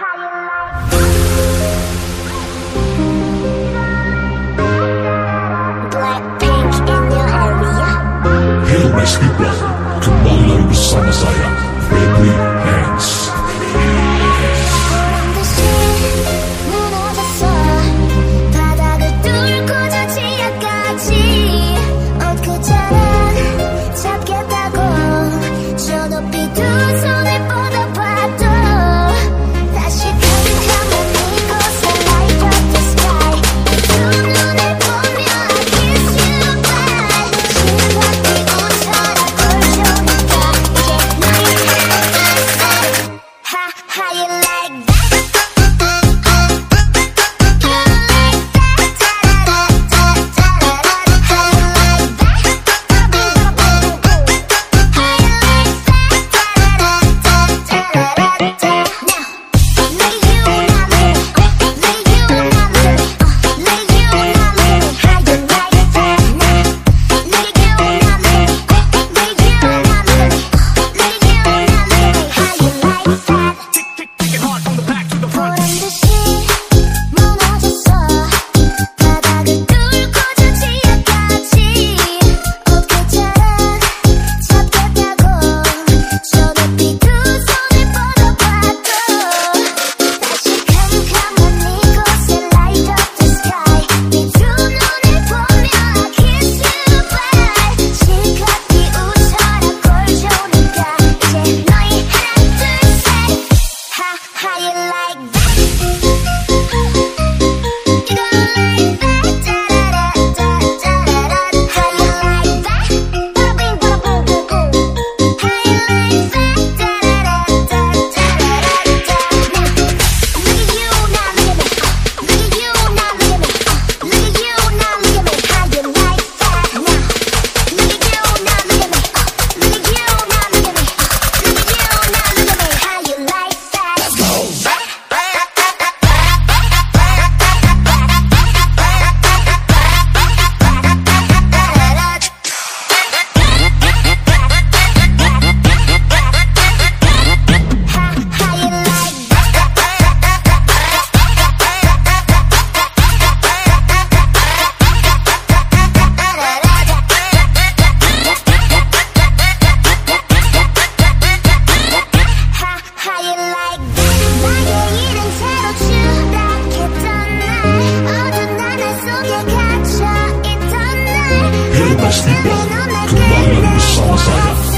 Hey nice people, kembali lagi bersama saya like a